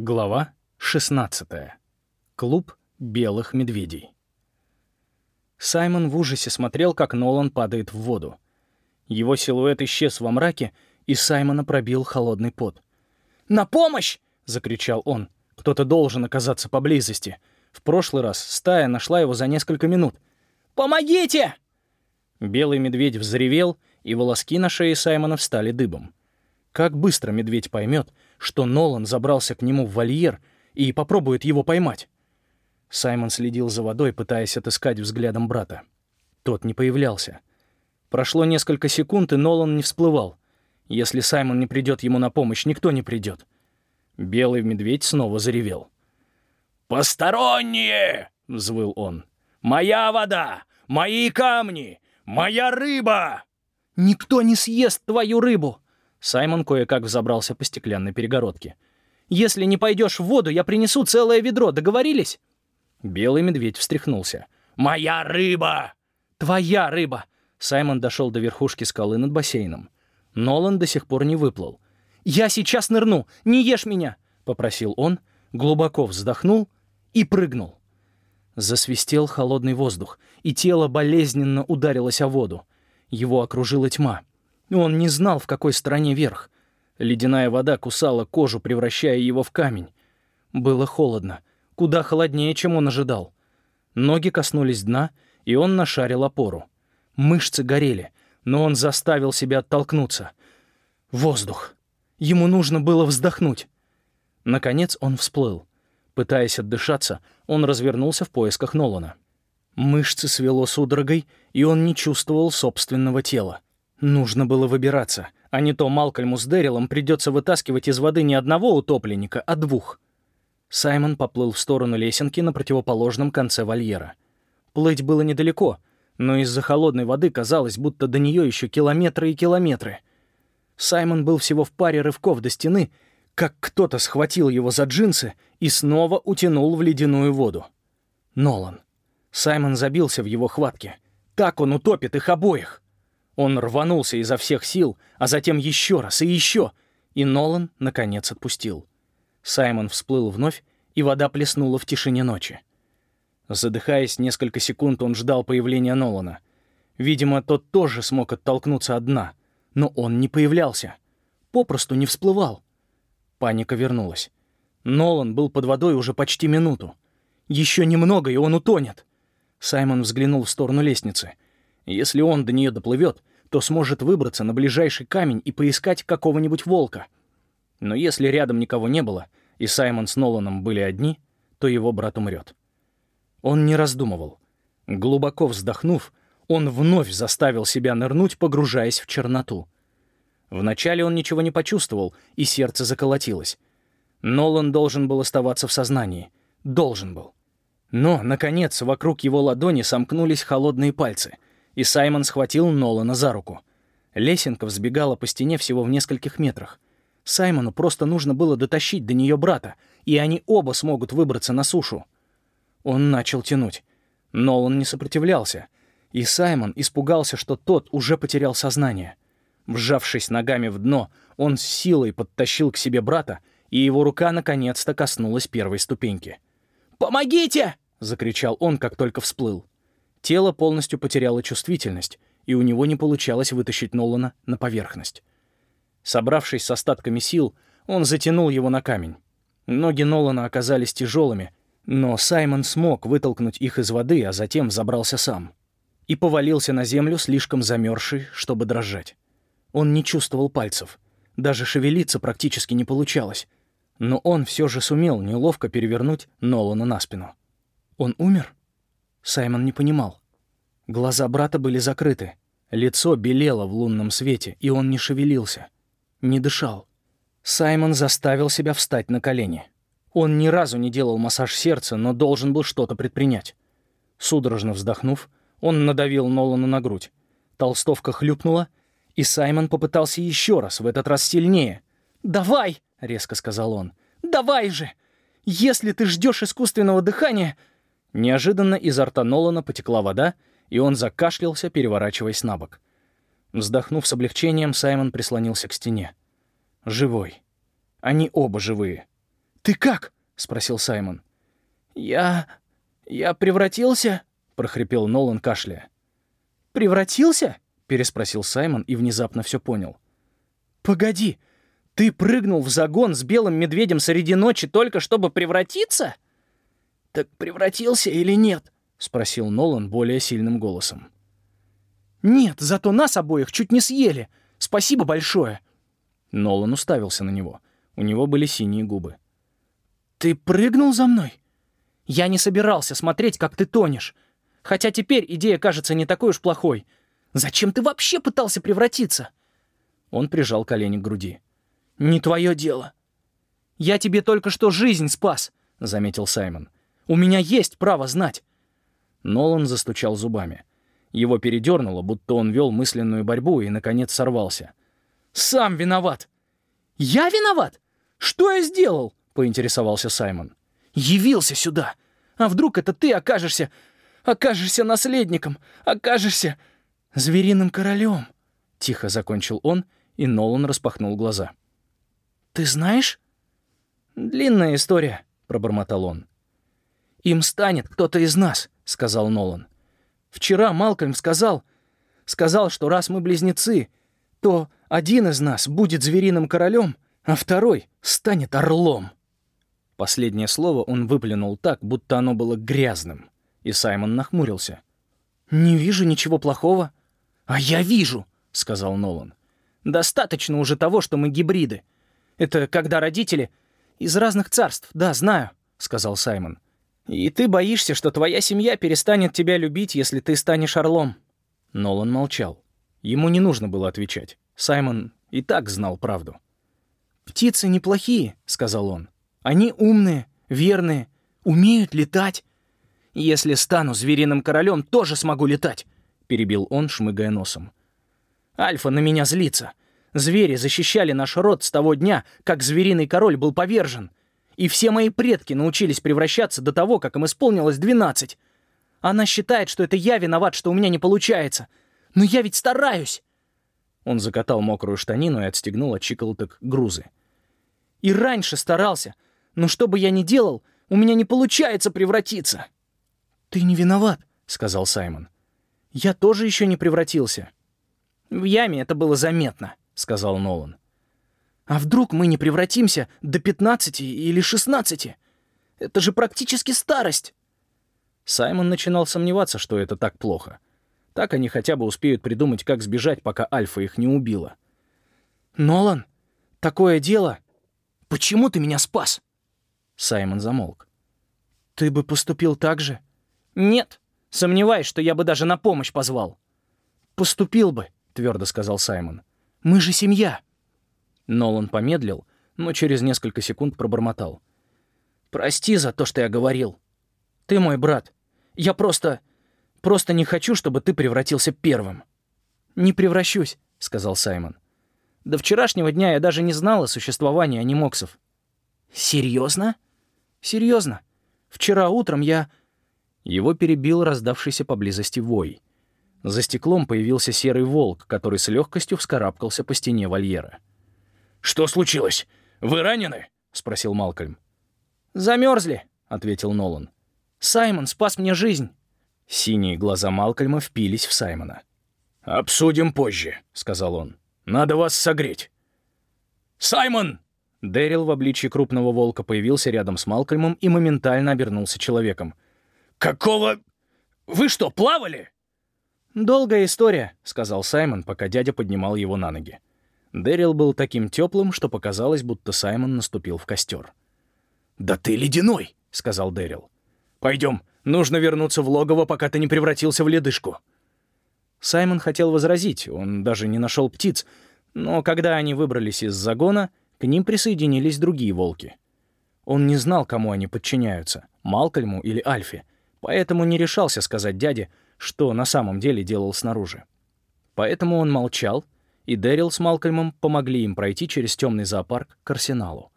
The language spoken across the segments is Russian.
Глава 16. Клуб белых медведей. Саймон в ужасе смотрел, как Нолан падает в воду. Его силуэт исчез во мраке, и Саймона пробил холодный пот. «На помощь!» — закричал он. Кто-то должен оказаться поблизости. В прошлый раз стая нашла его за несколько минут. «Помогите!» Белый медведь взревел, и волоски на шее Саймона встали дыбом. Как быстро медведь поймет, что Нолан забрался к нему в вольер и попробует его поймать? Саймон следил за водой, пытаясь отыскать взглядом брата. Тот не появлялся. Прошло несколько секунд, и Нолан не всплывал. Если Саймон не придет ему на помощь, никто не придет. Белый медведь снова заревел. «Посторонние!» — взвыл он. «Моя вода! Мои камни! Моя рыба!» «Никто не съест твою рыбу!» Саймон кое-как взобрался по стеклянной перегородке. «Если не пойдешь в воду, я принесу целое ведро. Договорились?» Белый медведь встряхнулся. «Моя рыба!» «Твоя рыба!» Саймон дошел до верхушки скалы над бассейном. Нолан до сих пор не выплыл. «Я сейчас нырну! Не ешь меня!» — попросил он, глубоко вздохнул и прыгнул. Засвистел холодный воздух, и тело болезненно ударилось о воду. Его окружила тьма. Он не знал, в какой стороне верх. Ледяная вода кусала кожу, превращая его в камень. Было холодно, куда холоднее, чем он ожидал. Ноги коснулись дна, и он нашарил опору. Мышцы горели, но он заставил себя оттолкнуться. Воздух. Ему нужно было вздохнуть. Наконец он всплыл. Пытаясь отдышаться, он развернулся в поисках Нолана. Мышцы свело судорогой, и он не чувствовал собственного тела. Нужно было выбираться, а не то Малкольму с Дэрилом придется вытаскивать из воды не одного утопленника, а двух. Саймон поплыл в сторону лесенки на противоположном конце вольера. Плыть было недалеко, но из-за холодной воды казалось, будто до нее еще километры и километры. Саймон был всего в паре рывков до стены, как кто-то схватил его за джинсы и снова утянул в ледяную воду. Нолан. Саймон забился в его хватке. Так он утопит их обоих. Он рванулся изо всех сил, а затем еще раз и еще, и Нолан, наконец, отпустил. Саймон всплыл вновь, и вода плеснула в тишине ночи. Задыхаясь несколько секунд, он ждал появления Нолана. Видимо, тот тоже смог оттолкнуться от дна, но он не появлялся. Попросту не всплывал. Паника вернулась. Нолан был под водой уже почти минуту. Еще немного, и он утонет. Саймон взглянул в сторону лестницы. Если он до нее доплывет, то сможет выбраться на ближайший камень и поискать какого-нибудь волка. Но если рядом никого не было, и Саймон с Ноланом были одни, то его брат умрет. Он не раздумывал. Глубоко вздохнув, он вновь заставил себя нырнуть, погружаясь в черноту. Вначале он ничего не почувствовал, и сердце заколотилось. Нолан должен был оставаться в сознании. Должен был. Но, наконец, вокруг его ладони сомкнулись холодные пальцы — и Саймон схватил Нолана за руку. Лесенка взбегала по стене всего в нескольких метрах. Саймону просто нужно было дотащить до нее брата, и они оба смогут выбраться на сушу. Он начал тянуть. Нолан не сопротивлялся, и Саймон испугался, что тот уже потерял сознание. Вжавшись ногами в дно, он с силой подтащил к себе брата, и его рука наконец-то коснулась первой ступеньки. «Помогите!» — закричал он, как только всплыл. Тело полностью потеряло чувствительность, и у него не получалось вытащить Нолана на поверхность. Собравшись с остатками сил, он затянул его на камень. Ноги Нолана оказались тяжелыми, но Саймон смог вытолкнуть их из воды, а затем забрался сам. И повалился на землю, слишком замерзший, чтобы дрожать. Он не чувствовал пальцев. Даже шевелиться практически не получалось. Но он все же сумел неловко перевернуть Нолана на спину. Он умер? Саймон не понимал. Глаза брата были закрыты. Лицо белело в лунном свете, и он не шевелился. Не дышал. Саймон заставил себя встать на колени. Он ни разу не делал массаж сердца, но должен был что-то предпринять. Судорожно вздохнув, он надавил Нолану на грудь. Толстовка хлюпнула, и Саймон попытался еще раз, в этот раз сильнее. «Давай!» — резко сказал он. «Давай же! Если ты ждешь искусственного дыхания, Неожиданно изо рта Нолана потекла вода, и он закашлялся, переворачиваясь на бок. Вздохнув с облегчением, Саймон прислонился к стене. Живой. Они оба живые. «Ты как?» — спросил Саймон. «Я... я превратился?» — прохрипел Нолан, кашляя. «Превратился?» — переспросил Саймон и внезапно все понял. «Погоди, ты прыгнул в загон с белым медведем среди ночи только чтобы превратиться?» «Так превратился или нет?» — спросил Нолан более сильным голосом. «Нет, зато нас обоих чуть не съели. Спасибо большое». Нолан уставился на него. У него были синие губы. «Ты прыгнул за мной?» «Я не собирался смотреть, как ты тонешь. Хотя теперь идея кажется не такой уж плохой. Зачем ты вообще пытался превратиться?» Он прижал колени к груди. «Не твое дело». «Я тебе только что жизнь спас», — заметил Саймон. «У меня есть право знать». Нолан застучал зубами. Его передернуло, будто он вел мысленную борьбу и, наконец, сорвался. «Сам виноват!» «Я виноват? Что я сделал?» — поинтересовался Саймон. «Явился сюда! А вдруг это ты окажешься... окажешься наследником, окажешься звериным королем?» Тихо закончил он, и Нолан распахнул глаза. «Ты знаешь?» «Длинная история», — пробормотал он. «Им станет кто-то из нас», — сказал Нолан. «Вчера Малкольм сказал, сказал, что раз мы близнецы, то один из нас будет звериным королем, а второй станет орлом». Последнее слово он выплюнул так, будто оно было грязным, и Саймон нахмурился. «Не вижу ничего плохого». «А я вижу», — сказал Нолан. «Достаточно уже того, что мы гибриды. Это когда родители из разных царств, да, знаю», — сказал Саймон. «И ты боишься, что твоя семья перестанет тебя любить, если ты станешь орлом». Нолан молчал. Ему не нужно было отвечать. Саймон и так знал правду. «Птицы неплохие», — сказал он. Они умные, верные, умеют летать. Если стану звериным королем, тоже смогу летать», — перебил он, шмыгая носом. «Альфа на меня злится. Звери защищали наш род с того дня, как звериный король был повержен. И все мои предки научились превращаться до того, как им исполнилось двенадцать. Она считает, что это я виноват, что у меня не получается. Но я ведь стараюсь!» Он закатал мокрую штанину и отстегнул от щиколоток грузы. «И раньше старался, но что бы я ни делал, у меня не получается превратиться». «Ты не виноват», — сказал Саймон. «Я тоже еще не превратился». «В яме это было заметно», — сказал Нолан. «А вдруг мы не превратимся до 15 или 16? Это же практически старость». Саймон начинал сомневаться, что это так плохо. Так они хотя бы успеют придумать, как сбежать, пока Альфа их не убила. «Нолан, такое дело. Почему ты меня спас?» Саймон замолк. «Ты бы поступил так же?» «Нет. Сомневаюсь, что я бы даже на помощь позвал». «Поступил бы», — твердо сказал Саймон. «Мы же семья». Нолан помедлил, но через несколько секунд пробормотал. «Прости за то, что я говорил. Ты мой брат. Я просто... просто не хочу, чтобы ты превратился первым». «Не превращусь», — сказал Саймон. «До вчерашнего дня я даже не знал о существовании анимоксов». «Серьезно?» Серьезно. Вчера утром я...» Его перебил раздавшийся поблизости вой. За стеклом появился серый волк, который с легкостью вскарабкался по стене вольера. «Что случилось? Вы ранены?» — спросил Малкольм. «Замерзли», — ответил Нолан. «Саймон спас мне жизнь». Синие глаза Малкольма впились в Саймона. «Обсудим позже», — сказал он. «Надо вас согреть». «Саймон!» Дэрил в обличье крупного волка появился рядом с Малкольмом и моментально обернулся человеком. «Какого... Вы что, плавали?» «Долгая история», — сказал Саймон, пока дядя поднимал его на ноги. Дэрил был таким теплым, что показалось, будто Саймон наступил в костер. «Да ты ледяной!» — сказал Дэрил. «Пойдем, нужно вернуться в логово, пока ты не превратился в ледышку». Саймон хотел возразить, он даже не нашел птиц, но когда они выбрались из загона, к ним присоединились другие волки. Он не знал, кому они подчиняются — Малкольму или Альфе, поэтому не решался сказать дяде, что на самом деле делал снаружи. Поэтому он молчал, и Дэрил с Малкольмом помогли им пройти через темный зоопарк к арсеналу.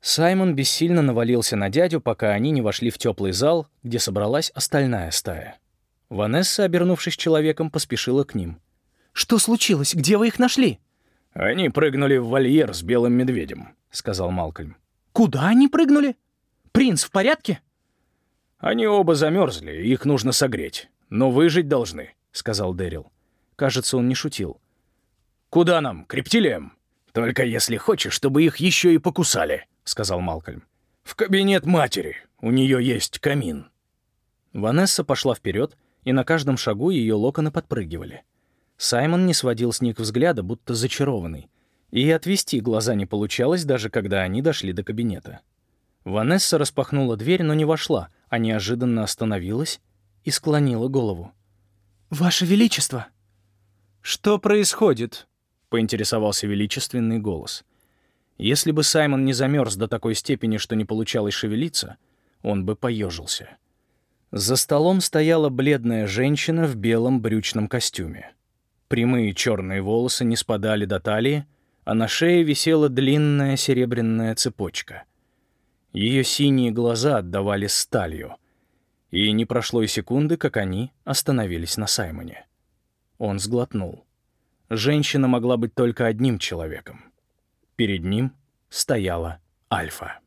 Саймон бессильно навалился на дядю, пока они не вошли в теплый зал, где собралась остальная стая. Ванесса, обернувшись человеком, поспешила к ним. «Что случилось? Где вы их нашли?» «Они прыгнули в вольер с белым медведем», — сказал Малкольм. Куда они прыгнули? Принц в порядке?» «Они оба замерзли, их нужно согреть. Но выжить должны», — сказал Дэрил. Кажется, он не шутил. «Куда нам, к рептилиям?» «Только если хочешь, чтобы их еще и покусали», — сказал Малкольм. «В кабинет матери. У нее есть камин». Ванесса пошла вперед, и на каждом шагу ее локоны подпрыгивали. Саймон не сводил с них взгляда, будто зачарованный, и отвести глаза не получалось, даже когда они дошли до кабинета. Ванесса распахнула дверь, но не вошла, а неожиданно остановилась и склонила голову. «Ваше Величество!» «Что происходит?» — поинтересовался величественный голос. Если бы Саймон не замерз до такой степени, что не получалось шевелиться, он бы поежился. За столом стояла бледная женщина в белом брючном костюме. Прямые черные волосы не спадали до талии, а на шее висела длинная серебряная цепочка. Ее синие глаза отдавали сталью, и не прошло и секунды, как они остановились на Саймоне. Он сглотнул. Женщина могла быть только одним человеком. Перед ним стояла Альфа.